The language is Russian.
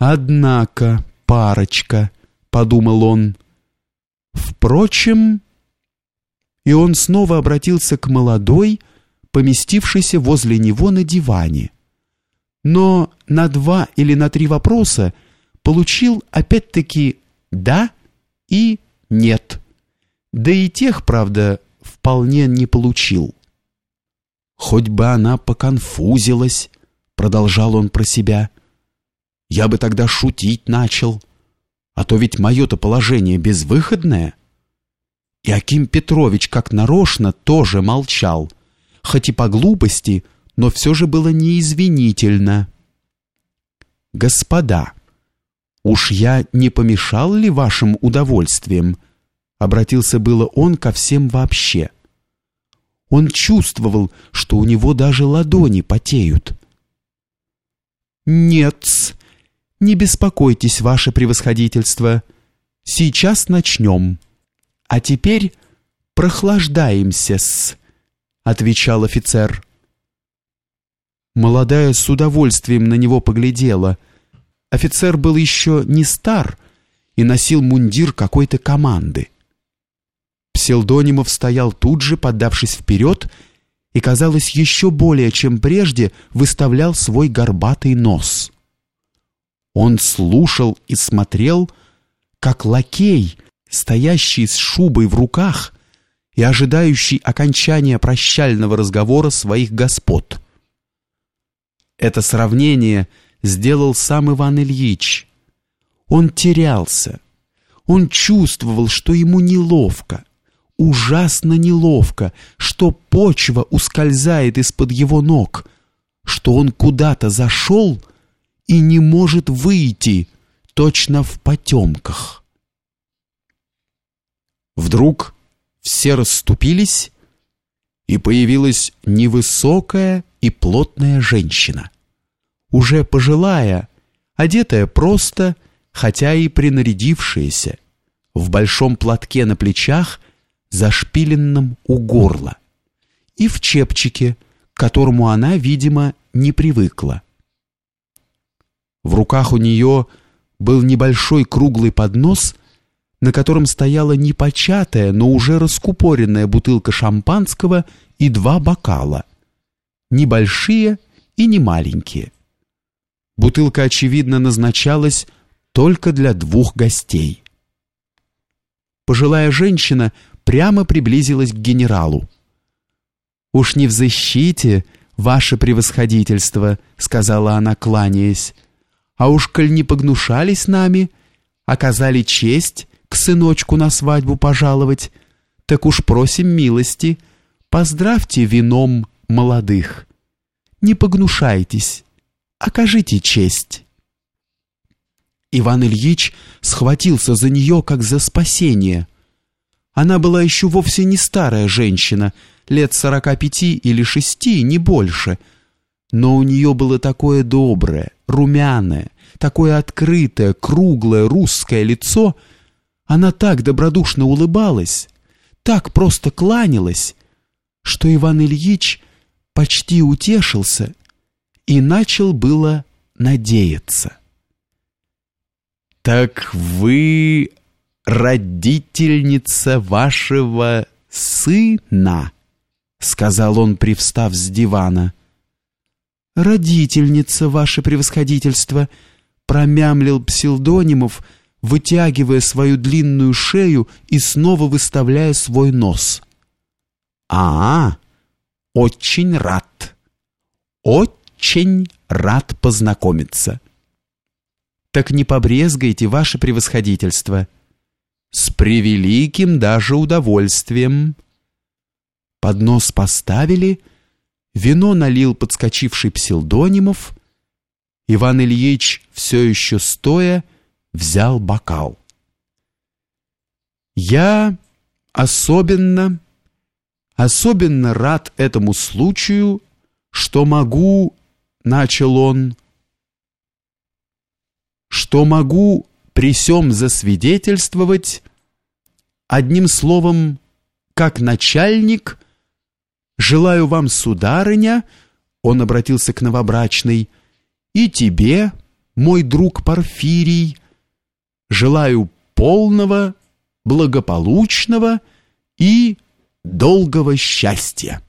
Однако, парочка, подумал он. Впрочем, и он снова обратился к молодой, поместившейся возле него на диване. Но на два или на три вопроса получил опять-таки «да» и «нет». Да и тех, правда, вполне не получил. Хоть бы она поконфузилась, продолжал он про себя. Я бы тогда шутить начал, а то ведь мое-то положение безвыходное. И Аким Петрович, как нарочно, тоже молчал, хоть и по глупости, но все же было неизвинительно. «Господа, уж я не помешал ли вашим удовольствием?» Обратился было он ко всем вообще. Он чувствовал, что у него даже ладони потеют. «Нет, не беспокойтесь, ваше превосходительство. Сейчас начнем. А теперь прохлаждаемся-с», — отвечал офицер. Молодая с удовольствием на него поглядела. Офицер был еще не стар и носил мундир какой-то команды. Пселдонимов стоял тут же, подавшись вперед, и, казалось, еще более, чем прежде, выставлял свой горбатый нос. Он слушал и смотрел, как лакей, стоящий с шубой в руках и ожидающий окончания прощального разговора своих господ. Это сравнение сделал сам Иван Ильич. Он терялся. Он чувствовал, что ему неловко, ужасно неловко, что почва ускользает из-под его ног, что он куда-то зашел и не может выйти, точно в потемках. Вдруг все расступились, и появилась невысокая и плотная женщина. Уже пожилая, одетая просто, хотя и принарядившаяся, в большом платке на плечах, зашпиленном у горла, и в чепчике, к которому она, видимо, не привыкла. В руках у нее был небольшой круглый поднос на котором стояла непочатая, но уже раскупоренная бутылка шампанского и два бокала. Небольшие и не маленькие. Бутылка, очевидно, назначалась только для двух гостей. Пожилая женщина прямо приблизилась к генералу. «Уж не в защите, ваше превосходительство», — сказала она, кланяясь. «А уж коль не погнушались нами, оказали честь к сыночку на свадьбу пожаловать, так уж просим милости, поздравьте вином молодых. Не погнушайтесь, окажите честь». Иван Ильич схватился за нее, как за спасение. Она была еще вовсе не старая женщина, лет сорока пяти или шести, не больше. Но у нее было такое доброе, румяное, такое открытое, круглое русское лицо — она так добродушно улыбалась, так просто кланялась, что Иван Ильич почти утешился и начал было надеяться. «Так вы родительница вашего сына?» — сказал он, привстав с дивана. «Родительница, ваше превосходительство», — промямлил Псилдонимов, — вытягивая свою длинную шею и снова выставляя свой нос. «А, очень рад, очень рад познакомиться». «Так не побрезгайте, ваше превосходительство». «С превеликим даже удовольствием». Поднос поставили, вино налил подскочивший Псилдонимов. Иван Ильич, все еще стоя, взял бокал. «Я особенно, особенно рад этому случаю, что могу, — начал он, — что могу при сём засвидетельствовать, одним словом, как начальник, желаю вам, сударыня, — он обратился к новобрачной, — и тебе, — мой друг Порфирий, желаю полного, благополучного и долгого счастья.